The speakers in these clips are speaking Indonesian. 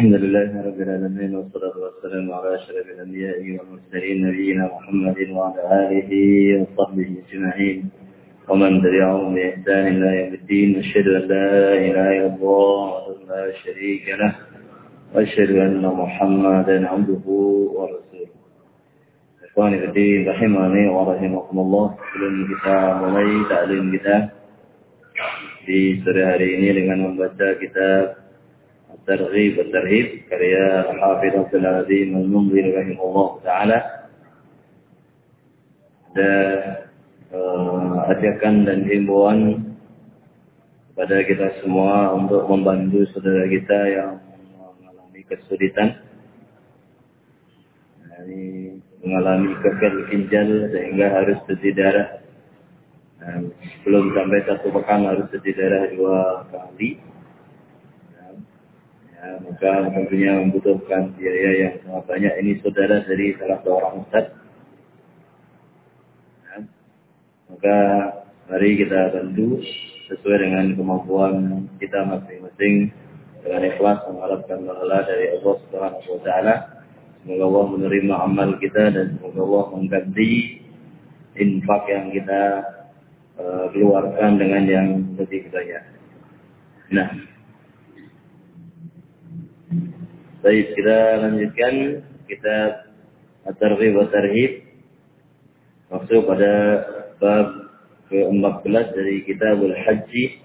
الحمد لله رب العالمين والصلاة والسلام على أشرف الأنبياء والمرسلين نبينا محمد وعلى آله وصحبه أجمعين. ومن تبعهم بإحسان إلى يوم الدين أشهد أن لا إله إلا الله لا شريك له وأشهد أن محمدا عبده ورسوله. إخواني في الدين رحمني ورحمكم الله. sebelum kita mulai taklim kita di sore hari ini dengan membaca kitab Targhib Tarhib karya Al-Hafidh Abdul Azim Al-Mumri rahimahullah taala ada uh, ajakan dan himbauan kepada kita semua untuk membantu saudara kita yang mengalami kesulitan. Ini mengalami gagal ginjal sehingga harus cuci darah. Belum sampai satu pekan harus cuci darah dua kali maka tentunya membutuhkan biaya yang sangat banyak. Ini saudara dari salah seorang ustaz. Ya, maka mari kita bantu sesuai dengan kemampuan kita masing-masing dengan ikhlas mengharapkan pahala dari Allah Subhanahu wa. Semoga Allah menerima amal kita dan semoga Allah mengganti infak yang kita uh, keluarkan dengan yang lebih banyak. Nah, Baik, kita lanjutkan kita At-Targhib wa Tarhib. Masuk pada bab ke-14 dari Kitabul Haji.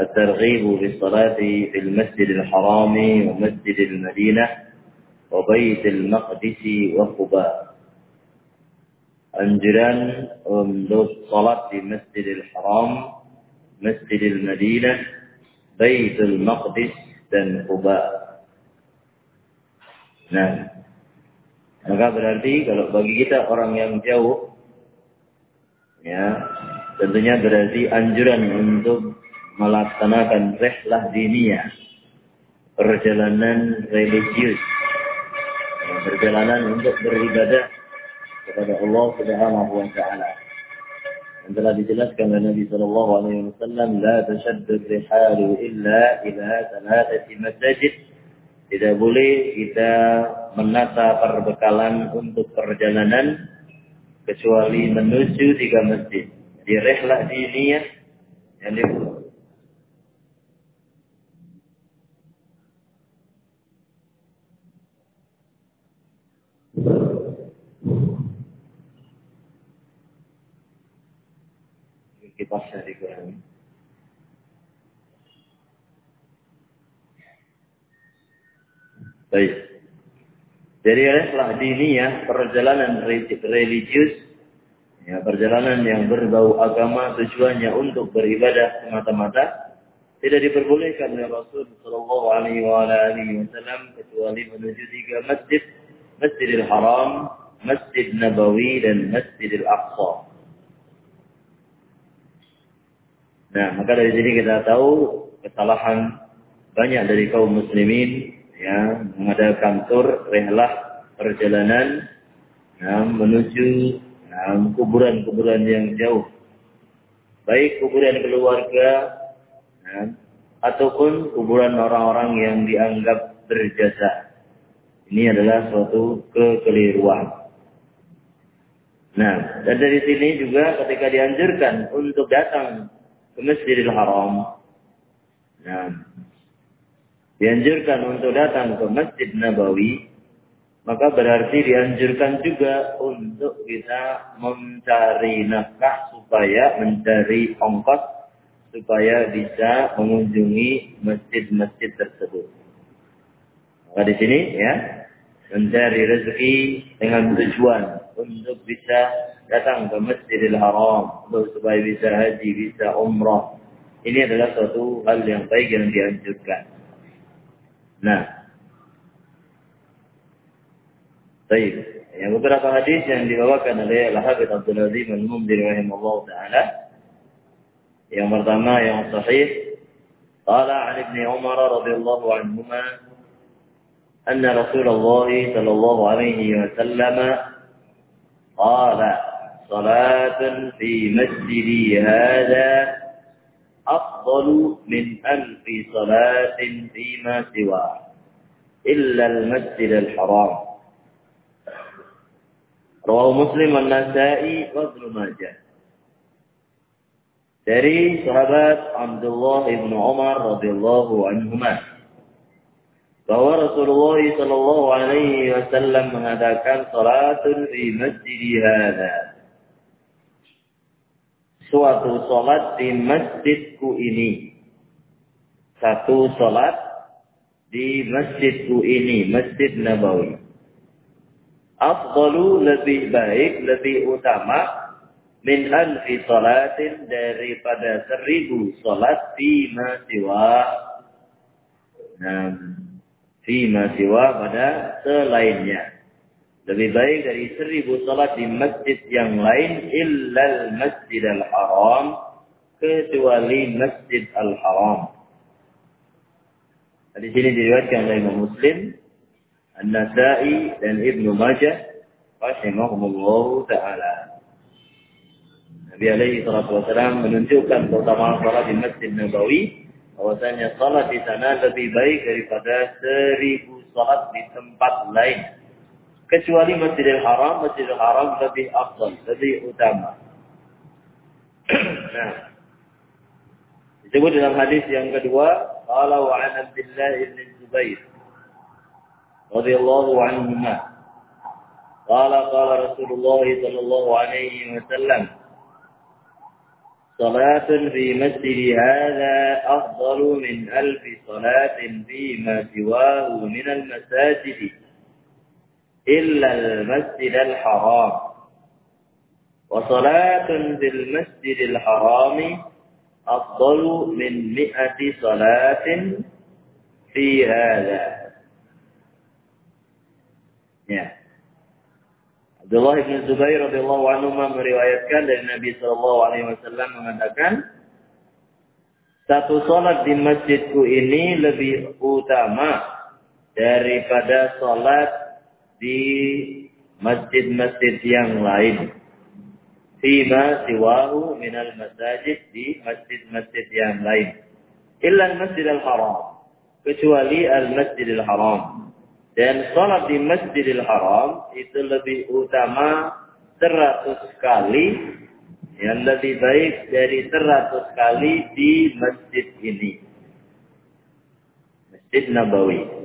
At-Targhib bis salati fil Masjidil Haram wa Masjidil Madinah wa Baitul Maqdis wa Quba. Anjuran untuk salat di Masjidil Haram, Masjidil Madinah, Baitul Maqdis dan Quba. Nah, maka berarti kalau bagi kita orang yang jauh, ya tentunya berarti anjuran untuk melaksanakan rehlah diniyah, perjalanan religius, ya, perjalanan untuk beribadah kepada Allah Subhanahu wa taala. Dan telah dijelaskan oleh Nabi sallallahu alaihi wasallam, "La tashaddu rihalu illa ila thalathati masajid." Tidak boleh kita menata perbekalan untuk perjalanan kecuali menuju tiga masjid. Di rehlah diniyah yang di Kita dikurangi. Baik. Jadi olehlah diniyah perjalanan religius, ya, perjalanan yang berbau agama tujuannya untuk beribadah semata-mata tidak diperbolehkan oleh Rasul Shallallahu Alaihi Wasallam kecuali menuju tiga masjid, Masjidil Haram, Masjid Nabawi dan Masjidil Aqsa. Nah, maka dari sini kita tahu kesalahan banyak dari kaum muslimin ya mengadakan tur rehlah perjalanan ya, menuju kuburan-kuburan yang jauh. Baik kuburan keluarga ya, ataupun kuburan orang-orang yang dianggap berjasa. Ini adalah suatu kekeliruan. Nah, dan dari sini juga ketika dianjurkan untuk datang ke Masjidil Haram, nah, dianjurkan untuk datang ke Masjid Nabawi, maka berarti dianjurkan juga untuk kita mencari nafkah supaya mencari ongkos supaya bisa mengunjungi masjid-masjid tersebut. Maka di sini ya, mencari rezeki dengan tujuan untuk bisa datang ke Masjidil Haram untuk supaya bisa haji, bisa umrah. Ini adalah suatu hal yang baik yang dianjurkan. Nah. Baik. Yang beberapa hadis yang dibawakan oleh Al-Hafidh Abdul Azim Al-Mumdir rahimahullah ta'ala. Yang pertama yang sahih. Qala an Ibn Umar radhiyallahu anhuma أن رسول الله صلى الله عليه وسلم قال صلاة في أفضل من ألف صلاة فيما سواه إلا المسجد الحرام رواه مسلم والنسائي وابن ماجه dari sahabat Abdullah ibnu Umar radhiyallahu anhuma bahwa Rasulullah Shallallahu Alaihi Wasallam mengadakan salatun di masjid hada suatu salat di masjidku ini. Satu salat di masjidku ini masjid Nabawi. Afdalu lebih baik lebih utama min alfi salatin daripada seribu salat di masiwa nah fima siwa pada selainnya. Lebih baik dari seribu salat di masjid yang lain illal masjid al-haram kecuali masjid al-haram. Di sini diriwayatkan oleh Imam Muslim, An-Nasa'i dan Ibnu Majah rahimahumullah taala. Nabi alaihi salatu wasallam menunjukkan keutamaan salat di Masjid Nabawi bahwasanya salat di sana lebih baik daripada seribu salat di tempat lain Kecuali Masjidil Haram, Masjidil Haram lebih afdal, lebih utama. nah, disebut dalam hadis yang kedua, qala wa an Abdullah bin Zubair radhiyallahu anhu qala qala Rasulullah sallallahu alaihi wasallam صلاة في مسجد هذا أفضل من ألف صلاة فيما سواه من المساجد illal المسجد haram. Wa salatun fil masjidil harami afdalu min mi'ati salatin fi hadha. Ya. Abdullah bin Zubair radhiyallahu anhu meriwayatkan dari Nabi sallallahu alaihi wasallam mengatakan satu salat di masjidku ini lebih utama daripada salat di masjid-masjid yang lain. Fima siwahu minal masajid di masjid-masjid yang lain. Illa al-masjid al-haram. Kecuali al-masjid al-haram. Dan sholat di Masjidil Haram itu lebih utama seratus kali, yang lebih baik dari seratus kali di masjid ini. Masjid Nabawi.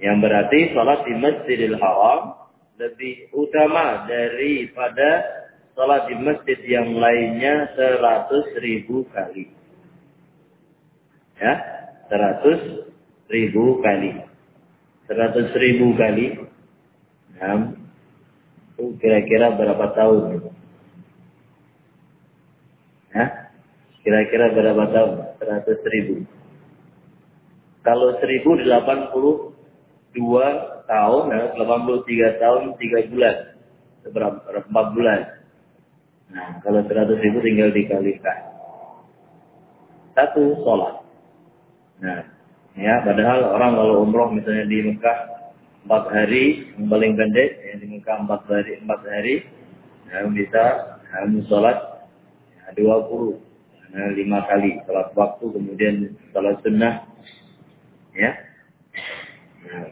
Yang berarti sholat di Masjidil Haram lebih utama daripada sholat di masjid yang lainnya seratus ribu kali. Ya, seratus ribu kali seratus ribu kali, nah, itu kira-kira berapa tahun? Ya, kira-kira berapa tahun? Seratus ribu. Kalau seribu delapan puluh dua tahun, ya, puluh tiga tahun, tiga bulan, berapa? Empat bulan. Nah, kalau seratus ribu tinggal dikalikan. Satu sholat. Nah, Ya, padahal orang kalau umroh misalnya di Mekah empat hari yang paling pendek, ya, di Mekah empat hari empat hari, ya, bisa harus sholat ya, 20 ya, lima kali sholat waktu kemudian sholat sunnah, ya. Nah,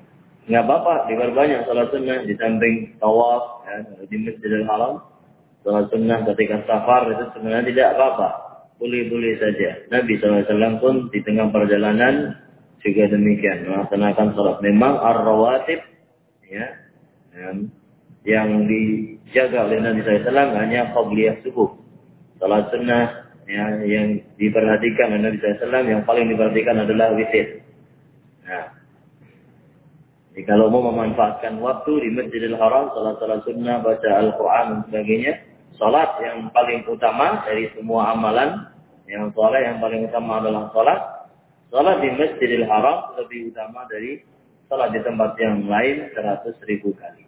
nggak apa-apa, diperbanyak sholat sunnah di samping tawaf ya, di Masjidil Haram, sholat sunnah ketika safar itu sebenarnya tidak apa-apa, boleh-boleh saja. Nabi SAW pun di tengah perjalanan juga demikian melaksanakan sholat. Memang ar-rawatib ya, yang dijaga oleh Nabi SAW hanya qabliyah subuh. Salat sunnah ya, yang diperhatikan oleh Nabi SAW yang paling diperhatikan adalah witir. Nah, jadi kalau mau memanfaatkan waktu di Masjidil Haram, salat-salat sunnah, baca Al-Quran dan sebagainya, salat yang paling utama dari semua amalan, yang salat yang paling utama adalah salat, Salat di Masjidil Haram lebih utama dari salat di tempat yang lain 100 ribu kali.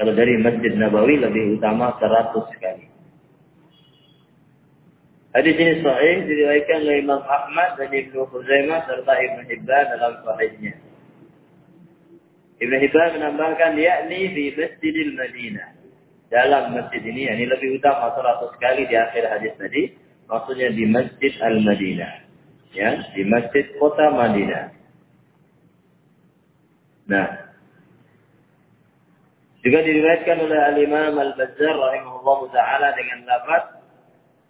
Kalau dari Masjid Nabawi lebih utama 100 kali. Hadis ini sahih diriwayatkan oleh Imam Ahmad dan Ibnu Khuzaimah serta Ibnu Hibban dalam sahihnya. Ibnu Hibban menambahkan yakni di Masjidil Madinah. Dalam masjid ini, ini lebih utama 100 kali di akhir hadis tadi. Maksudnya di Masjid Al-Madinah ya di masjid kota Madinah. Nah, juga diriwayatkan oleh Al-Imam Al-Bazzar rahimahullah taala dengan lafaz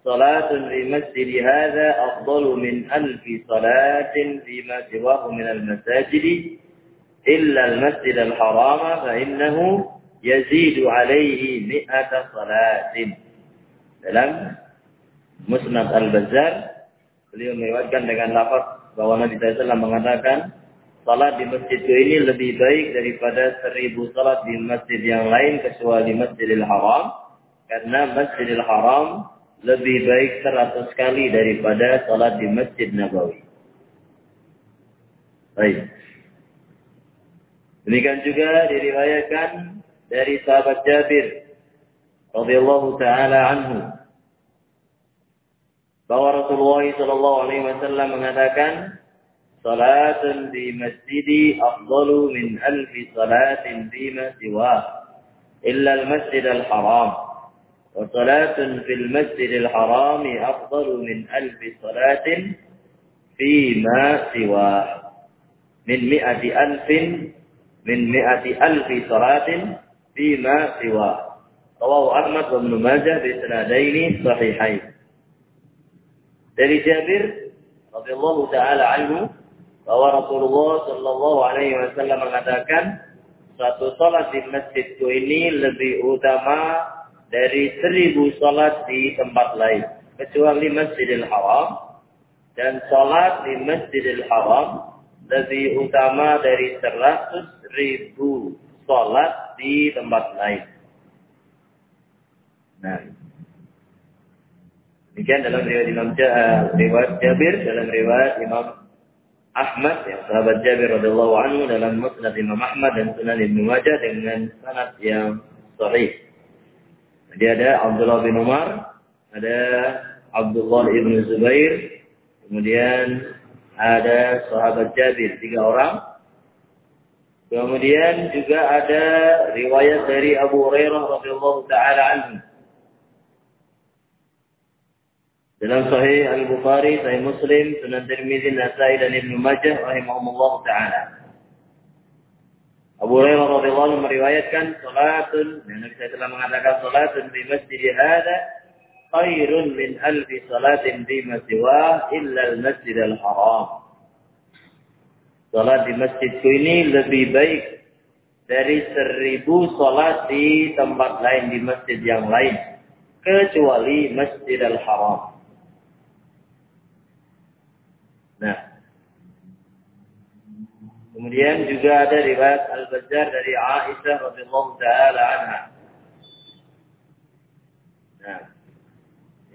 Salatun di masjid hadza afdalu min alfi salatin fima siwahu min al-masajid al-masjid al-haram fa innahu yazidu alaihi mi'ata salatin. Dalam Musnad Al-Bazzar beliau meriwayatkan dengan lafaz bahwa Nabi SAW mengatakan salat di masjidku ini lebih baik daripada seribu salat di masjid yang lain kecuali Masjidil Haram. Karena Masjidil Haram lebih baik seratus kali daripada salat di Masjid Nabawi. Baik. Demikian juga diriwayatkan dari sahabat Jabir radhiyallahu taala anhu bahwa Rasulullah sallallahu alaihi wasallam mengatakan صلاة في مسجدي أفضل من ألف صلاة فيما سواه إلا المسجد الحرام وصلاة في المسجد الحرام أفضل من ألف صلاة فيما سواه من min mi'ati alfi salatin bima siwa. Rawahu Ahmad wa Ibn Majah bi sanadaini sahihain. Dari Jabir radhiyallahu taala anhu bahwa Rasulullah sallallahu alaihi wasallam mengatakan satu salat di masjidku ini lebih utama dari seribu salat di tempat lain kecuali Masjidil Haram dan salat di Masjidil Haram lebih utama dari seratus ribu sholat di tempat lain. Nah, demikian dalam riwayat Imam riwayat Jabir dalam riwayat Imam Ahmad yang sahabat Jabir radhiyallahu anhu dalam Musnad Imam Ahmad dan Sunan Ibnu Majah dengan sanad yang sahih. Jadi ada Abdullah bin Umar, ada Abdullah ibn Zubair, kemudian ada sahabat Jabir tiga orang. Kemudian juga ada riwayat dari Abu Hurairah radhiyallahu taala anhu Dalam Sahih Al-Bukhari, Sahih Muslim, Sunan Tirmizi, Nasai dan Ibnu Majah rahimahumullah taala. Abu Hurairah radhiyallahu meriwayatkan salatun yang Nabi saya telah mengatakan salatun di masjid hadza khairun min alfi salatin di masjiwa illa al-masjid al-haram. Salat di masjidku ini lebih baik dari seribu salat di tempat lain di masjid yang lain kecuali Masjid Al-Haram. Nah. Kemudian juga ada riwayat Al-Bazzar dari Aisyah radhiyallahu taala anha. Nah.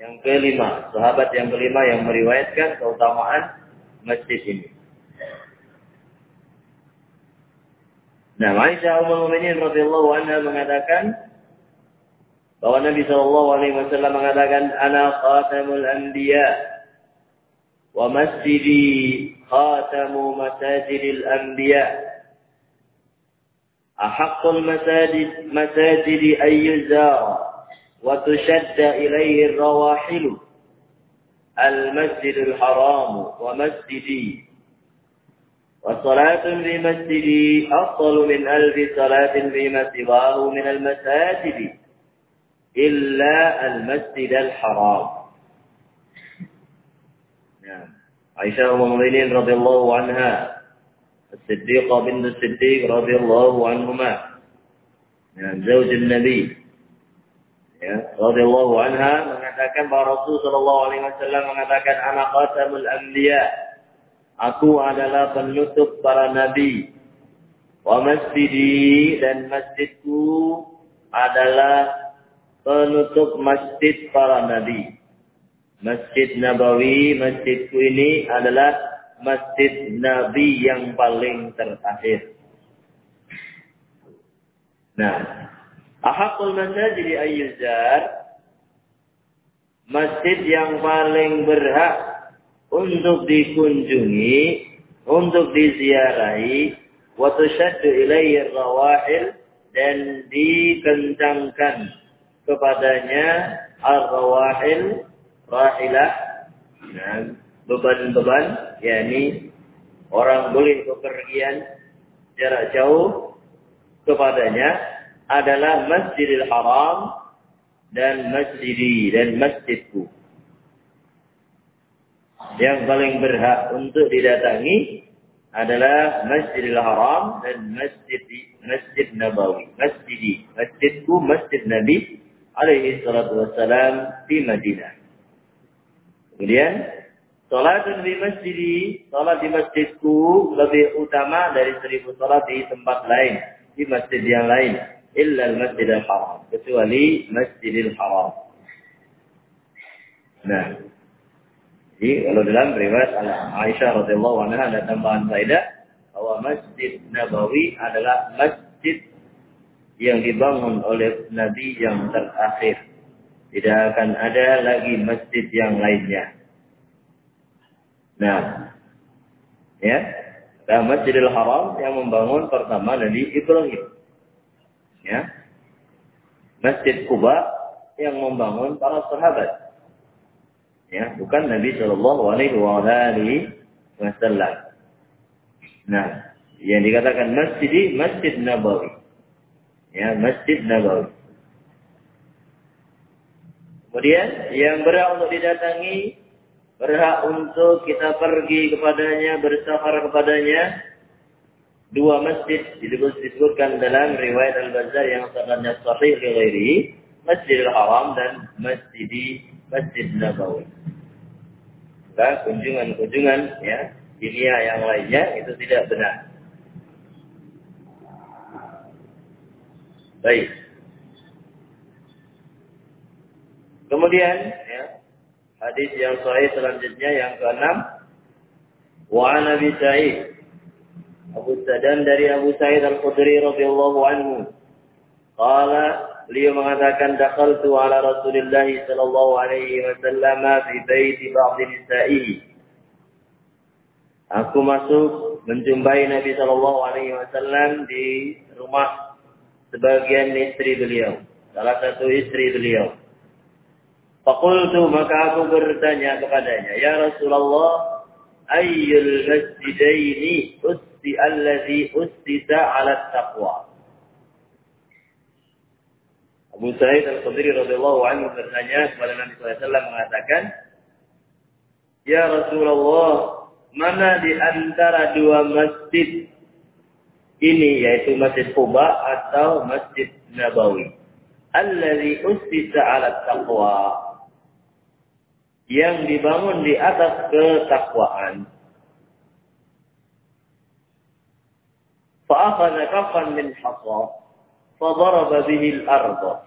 Yang kelima, sahabat yang kelima yang meriwayatkan keutamaan masjid ini. Nah, Aisyah Ummul Mu'minin radhiyallahu anha mengatakan bahwa Nabi sallallahu alaihi wasallam mengatakan ana khatamul anbiya wa masjidi khatamu masajidil anbiya ahaqqul masajid masajidi ayyuzara وتشد إليه الرواحل. المسجد الحرام ومسجدي. وصلاة في مسجدي أفضل من ألف صلاة فيما سواه من المساجد. إلا المسجد الحرام. نعم. عائشة أم المؤمنين رضي الله عنها الصديقة بنت الصديق رضي الله عنهما. نعم، زوج النبي. Ya radhiyallahu anha mengatakan bahwa Rasul sallallahu alaihi wasallam mengatakan ana qatamul anbiya. Aku adalah penutup para nabi. Wa masjidi dan masjidku adalah penutup masjid para nabi. Masjid Nabawi, masjidku ini adalah masjid Nabi yang paling terakhir. Nah, ahakul masjid ayyuzar, masjid yang paling berhak untuk dikunjungi, untuk diziarahi, wa tushaddu ilaihi rawahil dan dikencangkan kepadanya ar-rawahil rahilah. Dan beban-beban yakni orang boleh bepergian jarak jauh kepadanya adalah Masjidil Haram dan masjidi dan masjidku. Yang paling berhak untuk didatangi adalah Masjidil Haram dan Masjid Masjid Nabawi. Masjidi, masjidku, masjid Nabi alaihi salatu wassalam di Madinah. Kemudian salat di masjidi, salat di masjidku lebih utama dari seribu salat di tempat lain, di masjid yang lain illa al-masjidil haram kecuali masjidil haram nah jadi kalau dalam riwayat Aisyah radhiyallahu anha ada tambahan faedah bahwa Masjid Nabawi adalah masjid yang dibangun oleh Nabi yang terakhir. Tidak akan ada lagi masjid yang lainnya. Nah, ya, dan Masjidil Haram yang membangun pertama Nabi Ibrahim. Ya. Masjid Kuba yang membangun para sahabat. Ya, bukan Nabi Shallallahu Alaihi Wasallam. Nah, yang dikatakan masjid Masjid Nabawi. Ya, Masjid Nabawi. Kemudian yang berhak untuk didatangi, berhak untuk kita pergi kepadanya, bersafar kepadanya, dua masjid disebutkan dalam riwayat Al-Bazzar yang sangatnya sahih li ghairihi, Masjidil Haram dan Masjid Masjid Nabawi. Maka kunjungan-kunjungan ya dunia yang lainnya itu tidak benar. Baik. Kemudian ya, hadis yang sahih selanjutnya yang keenam wa Nabi Sa'id Abu Sadan dari Abu Sa'id Al-Khudri radhiyallahu anhu. Qala beliau mengatakan dakhaltu ala Rasulillah sallallahu alaihi wasallam fi baiti ba'd nisa'ihi. Aku masuk menjumpai Nabi sallallahu alaihi wasallam di rumah sebagian istri beliau, salah satu istri beliau. Fakultu maka aku bertanya kepadanya, Ya Rasulullah, ayyul masjidaini usti alladhi ustisa ala taqwa. Abu Sa'id Al-Khudri radhiyallahu anhu bertanya kepada Nabi SAW mengatakan, Ya Rasulullah, mana di antara dua masjid ini yaitu Masjid Quba atau Masjid Nabawi? Alladhi ustisa ala taqwa. Yang dibangun di atas ketakwaan. فأخذ كفا من حصى فضرب به الأرض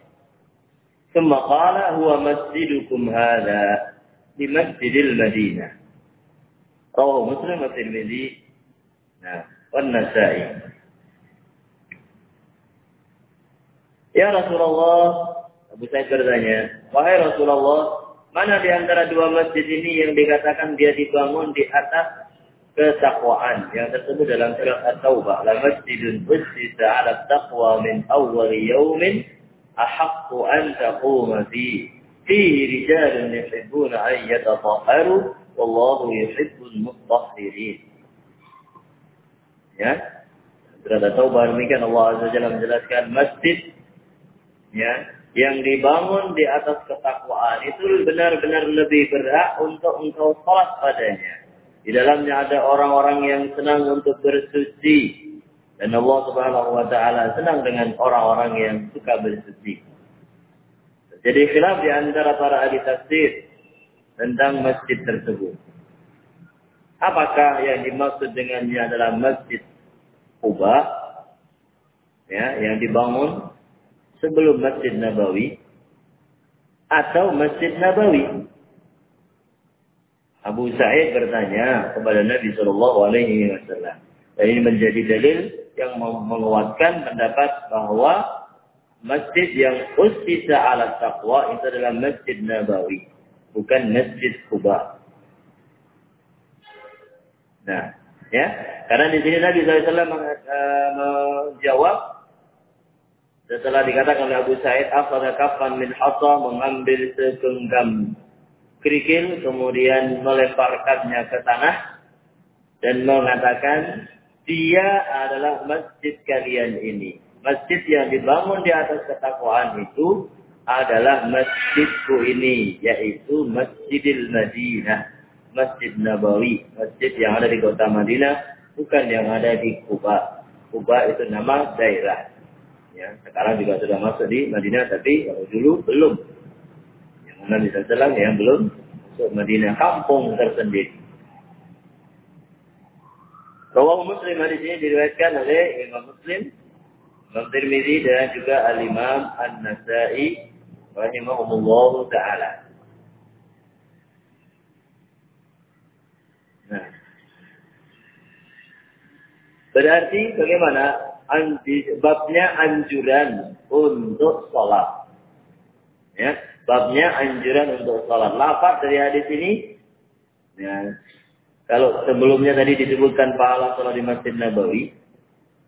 ثم قال هو مسجدكم هذا بمسجد المدينة رواه مسلم والترمذي والنسائي Ya Rasulullah, Abu Sa'id bertanya, Wahai Rasulullah, mana di antara dua masjid ini yang dikatakan dia dibangun di atas ketakwaan yang tersebut dalam surat At-Taubah. La masjidun ussisa 'ala taqwa min awwal yawmin ahaqqu an taquma fi fihi rijalun yuhibbuna an yatatahharu wallahu yuhibbul mutahhirin. Ya. Surat At-Taubah demikian Allah Azza Jalla menjelaskan masjid ya yang dibangun di atas ketakwaan itu benar-benar lebih berat untuk engkau salat padanya di dalamnya ada orang-orang yang senang untuk bersuci. Dan Allah subhanahu wa ta'ala senang dengan orang-orang yang suka bersuci. Jadi khilaf di antara para ahli tafsir tentang masjid tersebut. Apakah yang dimaksud dengannya adalah masjid Quba ya, yang dibangun sebelum Masjid Nabawi atau Masjid Nabawi Abu Sa'id bertanya kepada Nabi Shallallahu Alaihi Wasallam. Dan ini menjadi dalil yang menguatkan pendapat bahwa masjid yang ustisa ala taqwa itu adalah masjid Nabawi, bukan masjid Kuba. Nah, ya, karena di sini Nabi SAW eh, menjawab setelah dikatakan oleh Abu Sa'id, "Afadha kafan min hasa mengambil segenggam kerikil, kemudian melemparkannya ke tanah dan mengatakan dia adalah masjid kalian ini. Masjid yang dibangun di atas ketakwaan itu adalah masjidku ini, yaitu Masjidil Madinah, Masjid Nabawi, masjid yang ada di kota Madinah, bukan yang ada di Kuba. Kuba itu nama daerah. Ya, sekarang juga sudah masuk di Madinah, tapi dulu belum. Nabi SAW yang belum masuk Madinah, kampung tersendiri. Rawah Muslim hadis ini diriwayatkan oleh Imam Muslim, Imam Tirmidzi dan juga Al Imam An Nasai rahimahumullah taala. Nah. Berarti bagaimana babnya anjuran untuk sholat. Ya, babnya anjuran untuk sholat. Lafaz dari hadis ini, ya, kalau sebelumnya tadi disebutkan pahala sholat di Masjid Nabawi,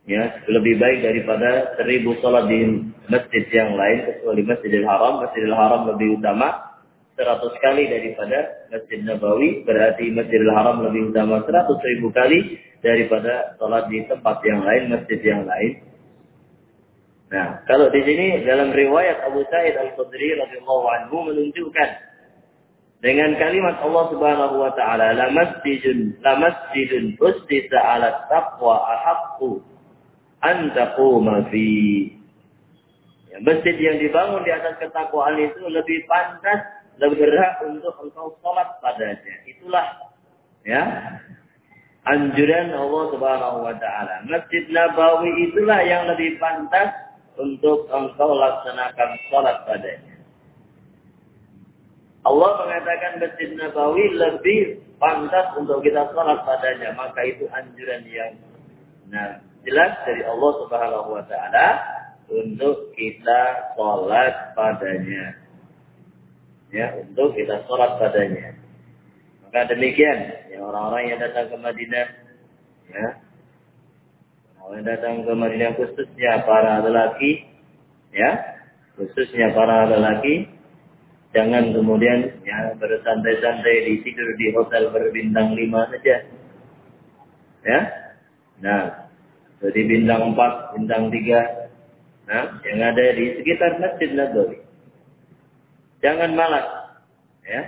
ya lebih baik daripada seribu sholat di masjid yang lain kecuali Masjidil Haram. Masjidil Haram lebih utama seratus kali daripada Masjid Nabawi. Berarti Masjidil Haram lebih utama seratus ribu kali daripada sholat di tempat yang lain, masjid yang lain. Nah, kalau di sini dalam riwayat Abu Sa'id Al-Khudri radhiyallahu anhu menunjukkan dengan kalimat Allah Subhanahu wa taala la masjidun la masjidun ustisa 'ala taqwa ahaqqu an taquma fi. Ya, masjid yang dibangun di atas ketakwaan itu lebih pantas, lebih berhak untuk engkau sholat padanya. Itulah ya anjuran Allah Subhanahu wa taala. Masjid Nabawi itulah yang lebih pantas untuk engkau laksanakan sholat padanya. Allah mengatakan Masjid Nabawi lebih pantas untuk kita sholat padanya. Maka itu anjuran yang nah, jelas dari Allah Subhanahu wa taala untuk kita sholat padanya. Ya, untuk kita sholat padanya. Maka demikian, ya orang-orang yang datang ke Madinah, ya, orang datang ke Madinah khususnya para lelaki, ya, khususnya para lelaki, jangan kemudian ya bersantai-santai di tidur di hotel berbintang lima saja, ya. Nah, jadi bintang 4, bintang 3. Nah, yang ada di sekitar Masjid Nabawi. Jangan malas. Ya.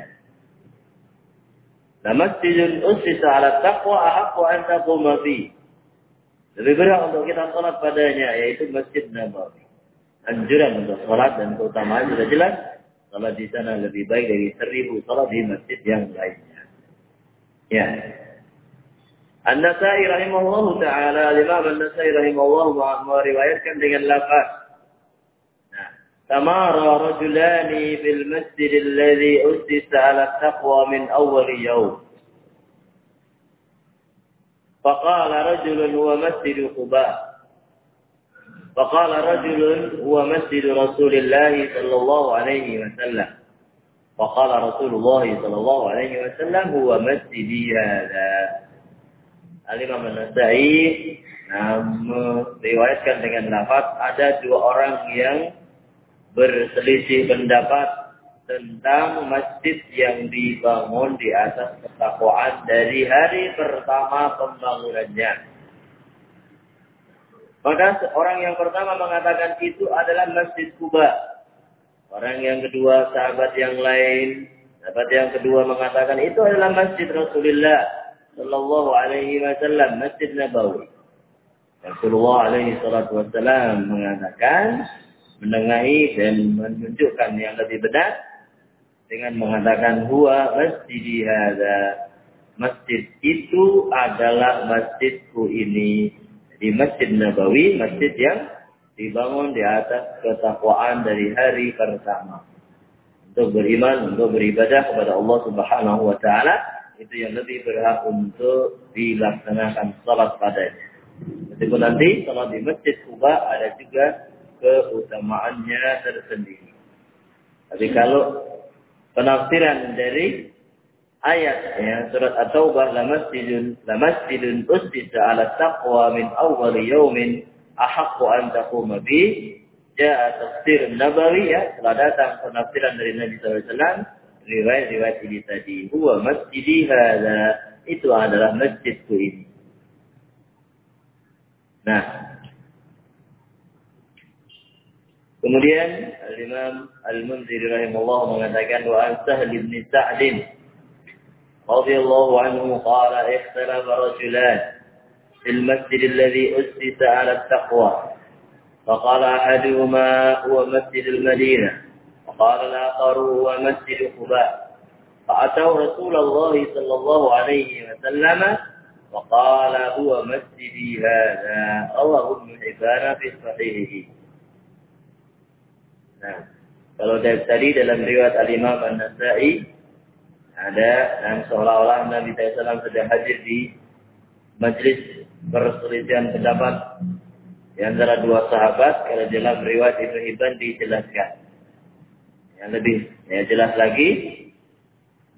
Nah, masjidun ussisa ala taqwa ahaqqu an taquma. Lebih berat untuk kita sholat padanya, yaitu Masjid Nabawi. Anjuran untuk sholat dan keutamaan sudah jelas. Sholat di sana lebih baik dari seribu sholat di masjid yang lainnya. Ya. An-Nasai rahimahullah taala, Imam An-Nasai rahimahullah meriwayatkan dengan lafaz تمارى رجلان في المسجد الذي أسس على التقوى من أول يوم فقال رجل هو مسجد قباء فقال رجل هو مسجد رسول الله صلى الله عليه وسلم فقال رسول الله صلى الله عليه وسلم هو مسجدي هذا Al-Imam An-Nasai nah, meriwayatkan dengan lafaz ada dua orang yang berselisih pendapat tentang masjid yang dibangun di atas ketakwaan dari hari pertama pembangunannya. Maka orang yang pertama mengatakan itu adalah Masjid Kuba. Orang yang kedua, sahabat yang lain, sahabat yang kedua mengatakan itu adalah Masjid Rasulullah Sallallahu Alaihi Wasallam Masjid Nabawi. Rasulullah Alaihi Wasallam mengatakan menengahi dan menunjukkan yang lebih benar dengan mengatakan huwa masjid hadza masjid itu adalah masjidku ini di Masjid Nabawi masjid yang dibangun di atas ketakwaan dari hari pertama untuk beriman untuk beribadah kepada Allah Subhanahu wa taala itu yang lebih berhak untuk dilaksanakan sholat padanya. Meskipun nanti sholat di masjid Kuba ada juga keutamaannya tersendiri. Tapi kalau penafsiran dari ayat ya surat At-Taubah la masjidun la masjidun ustisa ala taqwa min awwal yawmin ahaqqu an taquma bi jaa tafsir Nabawi ya telah datang penafsiran dari Nabi sallallahu alaihi wasallam riwayat-riwayat ini tadi. Huwa masjidi hadha. Itu adalah masjidku ini. Nah, kemudian Al-Imam Al-Munziri rahimahullah mengatakan wa Sahl bin Sa'd radhiyallahu anhu qala ikhtalafa rajulan fil masjid alladhi ussisa 'ala at-taqwa فقال أحدهما هو مسجد المدينة وقال الآخر هو مسجد قباء فأتوا رسول الله صلى الله عليه وسلم وقال هو مسجدي هذا الله ابن حبان في صحيحه Nah, kalau dari tadi dalam riwayat Al-Imam An-Nasai ada dan seolah-olah Nabi SAW sedang hadir di majlis perselisihan pendapat di antara dua sahabat kalau dalam riwayat Ibnu Hibban dijelaskan. Yang lebih ya jelas lagi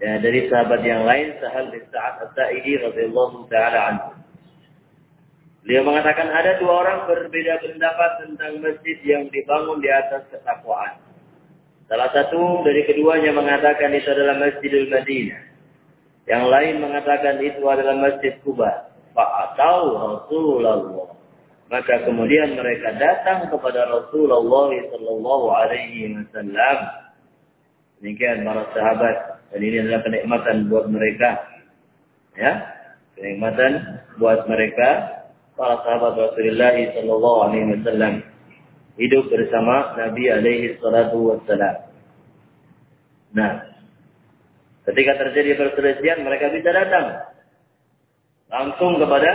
ya, dari sahabat yang lain Sahal bin Sa'ad As-Sa'idi radhiyallahu taala anhu. Beliau mengatakan ada dua orang berbeda pendapat tentang masjid yang dibangun di atas ketakwaan. Salah satu dari keduanya mengatakan itu adalah Masjidil Madinah. Yang lain mengatakan itu adalah Masjid Kuba. Fa'atau Rasulullah. Maka kemudian mereka datang kepada Rasulullah sallallahu alaihi. Demikian para sahabat dan ini adalah kenikmatan buat mereka. Ya, kenikmatan buat mereka para sahabat Rasulullah sallallahu alaihi wasallam hidup bersama Nabi alaihi salatu wassalam. Nah, ketika terjadi perselisihan mereka bisa datang langsung kepada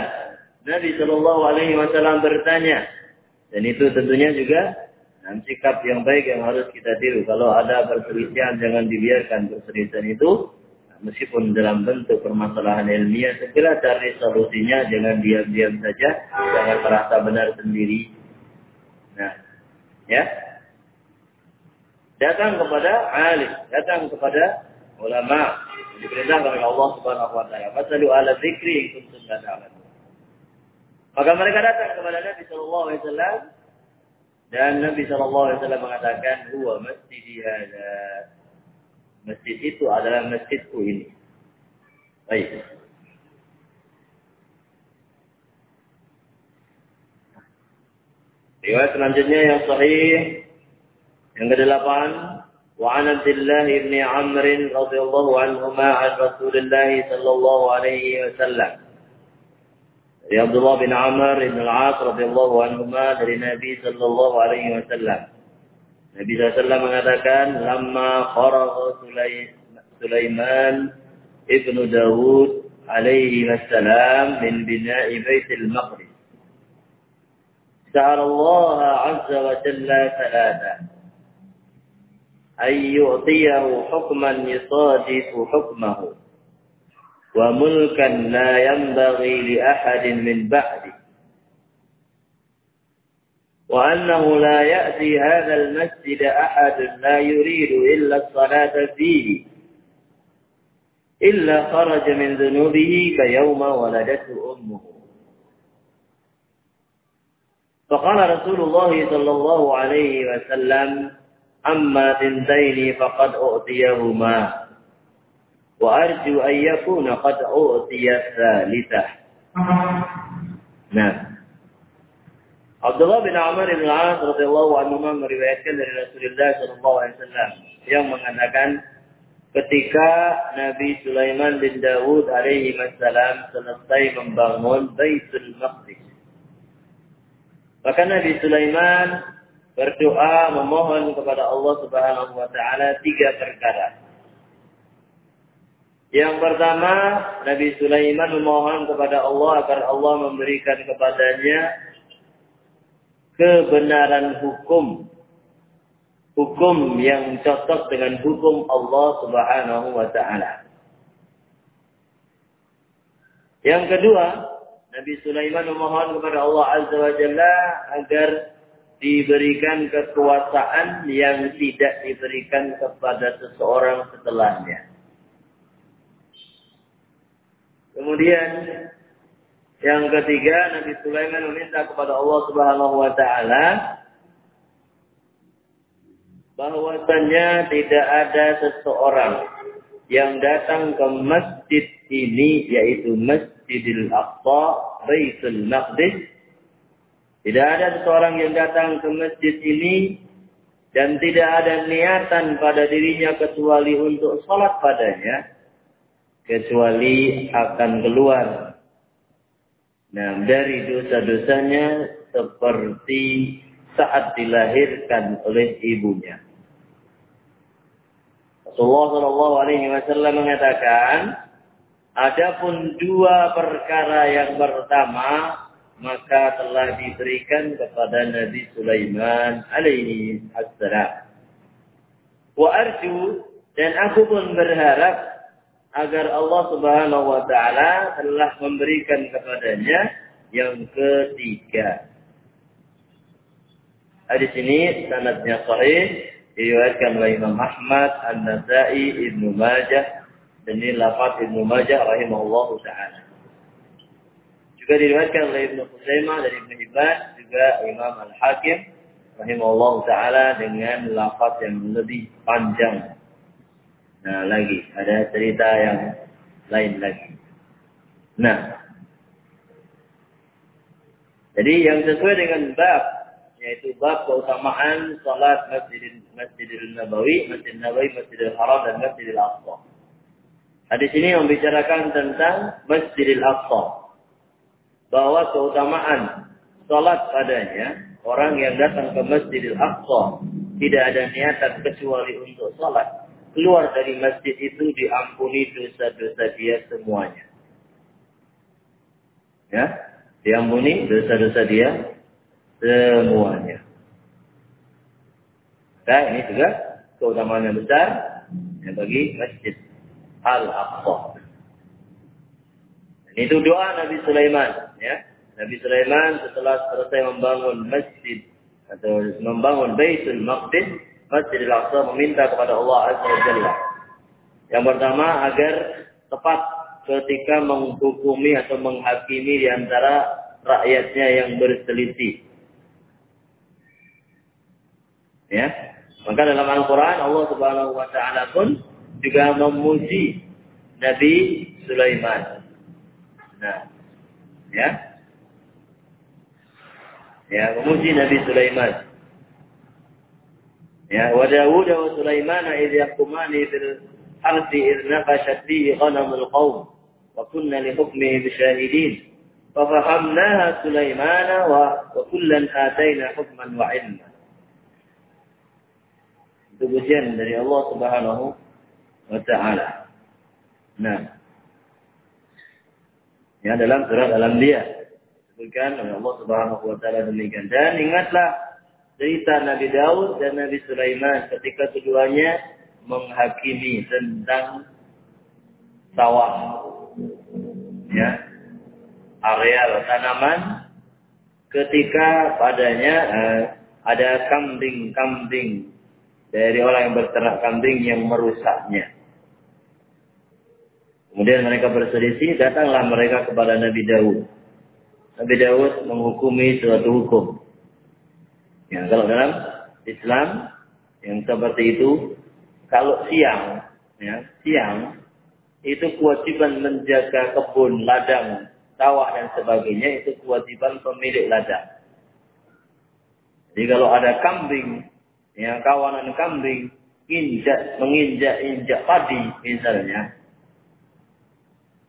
Nabi sallallahu alaihi wasallam bertanya. Dan itu tentunya juga dan sikap yang baik yang harus kita tiru. Kalau ada perselisihan jangan dibiarkan perselisihan itu meskipun dalam bentuk permasalahan ilmiah, segera cari solusinya, jangan diam-diam saja, jangan merasa benar sendiri. Nah, ya. Datang kepada alim, datang kepada ulama, diperintahkan oleh Allah Subhanahu wa taala. Fasalu ala dzikri kuntum la. Maka mereka datang kepada Nabi sallallahu alaihi wasallam dan Nabi sallallahu alaihi wasallam mengatakan, "Huwa masjidi hadza." Masjid itu adalah masjidku ini. Baik. Riwayat selanjutnya yang sahih yang kedelapan وعن عبد الله بن عمرو رضي الله عنهما عن رسول الله صلى الله عليه وسلم dari Abdullah bin Amr bin Al-As radhiyallahu anhuma dari Nabi sallallahu alaihi wasallam Nabi SAW mengatakan, Lama kharagha Sulaiman ibnu Dawud alaihi wassalam min bina'i baitil maqdis. سأل الله عز وجل ثلاثة أن يعطيه حكما يصادف حكمه وملكا لا ينبغي لأحد من بعده وأنه لا يأتي هذا المسجد أحد لا يريد إلا الصلاة فيه. إلا خرج من ذنوبه كيوم ولدته أمه. فقال رسول الله صلى الله عليه وسلم أما تنتين فقد أؤتيهما وأرجو أن يكون قد أؤتي الثالثة. نعم. Abdullah bin Amr bin Al-As radhiyallahu anhu meriwayatkan dari Rasulullah sallallahu alaihi wasallam yang mengatakan ketika Nabi Sulaiman bin Dawud alaihi wasallam selesai membangun Baitul Maqdis. Maka Nabi Sulaiman berdoa memohon kepada Allah Subhanahu wa taala tiga perkara. Yang pertama, Nabi Sulaiman memohon kepada Allah agar Allah memberikan kepadanya kebenaran hukum hukum yang cocok dengan hukum Allah Subhanahu wa taala. Yang kedua, Nabi Sulaiman memohon kepada Allah Azza wa Jalla agar diberikan kekuasaan yang tidak diberikan kepada seseorang setelahnya. Kemudian yang ketiga, Nabi Sulaiman meminta kepada Allah Subhanahu wa taala bahwasanya tidak ada seseorang yang datang ke masjid ini yaitu Masjidil Aqsa Baitul Maqdis. Tidak ada seseorang yang datang ke masjid ini dan tidak ada niatan pada dirinya kecuali untuk sholat padanya, kecuali akan keluar nah, dari dosa-dosanya seperti saat dilahirkan oleh ibunya. Rasulullah Shallallahu Alaihi Wasallam mengatakan, adapun dua perkara yang pertama maka telah diberikan kepada Nabi Sulaiman alaihi assalam. Wa arju dan aku pun berharap agar Allah Subhanahu wa taala telah memberikan kepadanya yang ketiga. Hadis ini sanadnya sahih diriwayatkan oleh Imam Ahmad, An-Nasai, Ibnu Majah dan ini lafaz Ibnu Majah rahimahullahu taala. Juga diriwayatkan oleh Ibnu Khuzaimah dari Ibnu Hibban, juga Imam Al-Hakim rahimahullah taala dengan lafaz yang lebih panjang. Nah, lagi ada cerita yang lain lagi. Nah, jadi yang sesuai dengan bab yaitu bab keutamaan salat Masjidil Masjidil Nabawi, Masjid Nabawi, Masjidil Haram dan Masjidil Aqsa. Hadis ini membicarakan tentang Masjidil Aqsa bahwa keutamaan sholat padanya, orang yang datang ke Masjidil Aqsa tidak ada niatan kecuali untuk sholat. Keluar dari masjid itu diampuni dosa-dosa dia semuanya. Ya, diampuni dosa-dosa dia semuanya. Nah, ini juga keutamaan yang besar yang bagi Masjid Al-Aqsa. Itu doa Nabi Sulaiman. Ya. Nabi Sulaiman setelah selesai membangun masjid atau membangun Baitul Maqdis, Masjidil Aqsa meminta kepada Allah Azza wa Jalla. Yang pertama agar tepat ketika menghukumi atau menghakimi di antara rakyatnya yang berselisih. Ya. Maka dalam Al-Quran Allah Subhanahu Wa Taala pun juga memuji Nabi Sulaiman. Nah, ya. Ya, memuji Nabi Sulaiman. Ya, wa Dawud wa Sulaiman idh yaqumani fil ardi idh nafashat fihi ghanamul qawm wa kunna li hukmihi bisyahidin. ففهمناها سليمان وكلا آتينا حكما وعلما. Itu pujian dari Allah Subhanahu wa taala. Nah, Ya dalam surat Al-Anbiya. Disebutkan oleh Allah Subhanahu wa taala demikian. Dan ingatlah cerita Nabi Daud dan Nabi Sulaiman ketika keduanya menghakimi tentang sawah. Ya. Areal tanaman ketika padanya uh, ada kambing-kambing dari orang yang berternak kambing yang merusaknya. Kemudian mereka berselisih, datanglah mereka kepada Nabi Daud. Nabi Daud menghukumi suatu hukum. Ya, kalau dalam Islam yang seperti itu, kalau siang, ya, siang itu kewajiban menjaga kebun, ladang, sawah dan sebagainya itu kewajiban pemilik ladang. Jadi kalau ada kambing, ya kawanan kambing injak menginjak-injak padi misalnya,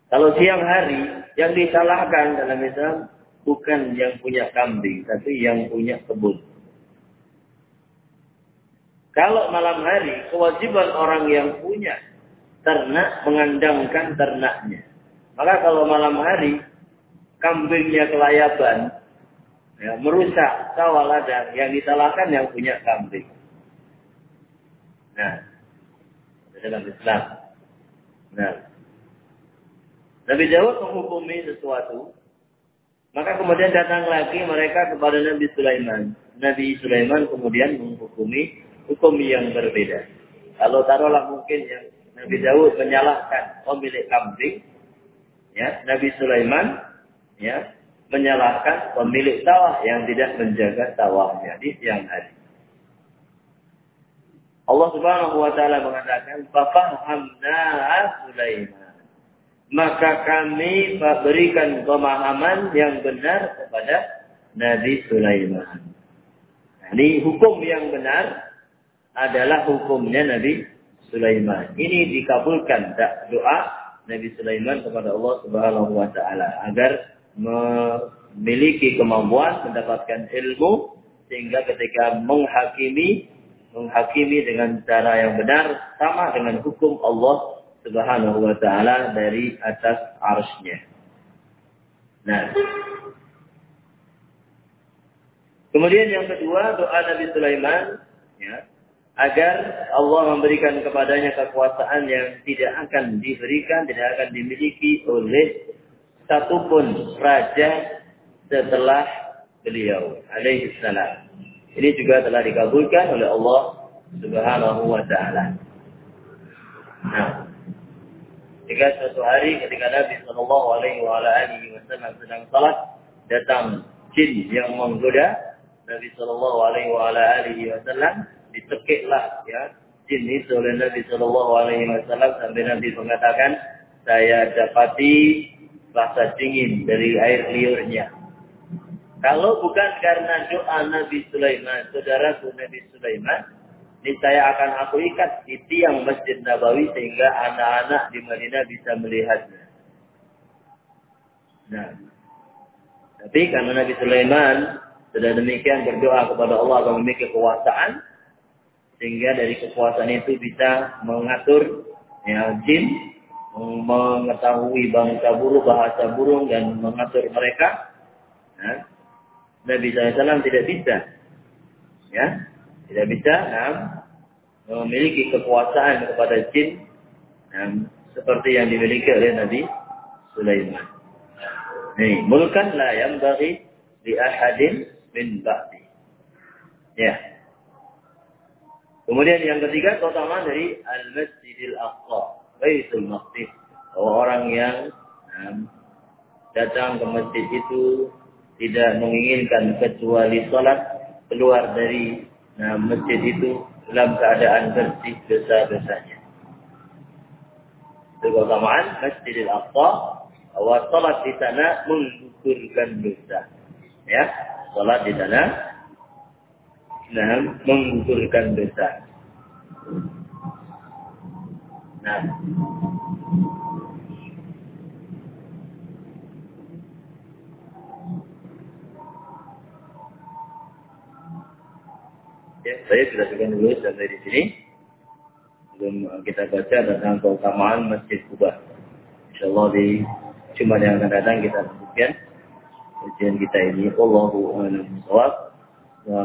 kalau siang hari, yang disalahkan dalam Islam bukan yang punya kambing, tapi yang punya kebun. Kalau malam hari, kewajiban orang yang punya ternak mengandangkan ternaknya. Maka kalau malam hari, kambingnya kelayaban, ya, merusak sawah ladang, yang disalahkan yang punya kambing. Nah, dalam Islam. Nah, Nabi Daud menghukumi sesuatu, maka kemudian datang lagi mereka kepada Nabi Sulaiman. Nabi Sulaiman kemudian menghukumi hukum yang berbeda. Kalau taruhlah mungkin yang Nabi Daud menyalahkan pemilik kambing, ya Nabi Sulaiman ya menyalahkan pemilik sawah yang tidak menjaga sawahnya di siang hari. Allah Subhanahu wa taala mengatakan, "Fafahamna Sulaiman." maka kami berikan pemahaman yang benar kepada Nabi Sulaiman. Ini hukum yang benar adalah hukumnya Nabi Sulaiman. Ini dikabulkan doa Nabi Sulaiman kepada Allah Subhanahu wa taala agar memiliki kemampuan mendapatkan ilmu sehingga ketika menghakimi menghakimi dengan cara yang benar sama dengan hukum Allah Subhanahu wa taala dari atas arsy-Nya. Nah. Kemudian yang kedua doa Nabi Sulaiman ya, agar Allah memberikan kepadanya kekuasaan yang tidak akan diberikan, tidak akan dimiliki oleh satupun raja setelah beliau alaihi salam. Ini juga telah dikabulkan oleh Allah Subhanahu wa taala. Nah, jika suatu hari ketika Nabi Shallallahu Alaihi Wasallam sedang salat, datang jin yang menggoda Nabi Shallallahu Alaihi Wasallam, ditekiklah ya jin itu oleh Nabi Shallallahu Alaihi Wasallam sampai Nabi mengatakan, saya dapati rasa dingin dari air liurnya. Kalau bukan karena doa Nabi Sulaiman, saudaraku Nabi Sulaiman, ini saya akan aku ikat di tiang Masjid Nabawi sehingga anak-anak di Madinah bisa melihatnya. Nah, tapi karena Nabi Sulaiman sudah demikian berdoa kepada Allah agar memiliki kekuasaan, sehingga dari kekuasaan itu bisa mengatur ya, jin, mengetahui bangsa burung, bahasa burung dan mengatur mereka. Nah, Nabi SAW tidak bisa. Ya, tidak bisa nah, memiliki kekuasaan kepada jin nah, seperti yang dimiliki oleh Nabi Sulaiman. Nih, mulkan la yang bagi di ahadin min ba'di. Ya. Kemudian yang ketiga keutamaan dari Al-Masjidil Aqsa, Baitul Maqdis. Bahwa orang yang nah, datang ke masjid itu tidak menginginkan kecuali sholat keluar dari nah, masjid itu dalam keadaan bersih dosa-dosanya. Itu keutamaan Masjidil Aqsa bahwa sholat di sana menggugurkan dosa. Ya, sholat di sana nah, menggugurkan dosa. Nah, Ya, saya sudah sekian dulu sampai di sini. Belum kita baca tentang keutamaan Masjid Kuba. InsyaAllah di Jumat yang akan datang kita lanjutkan ujian kita ini. Allahu bishawab. Wa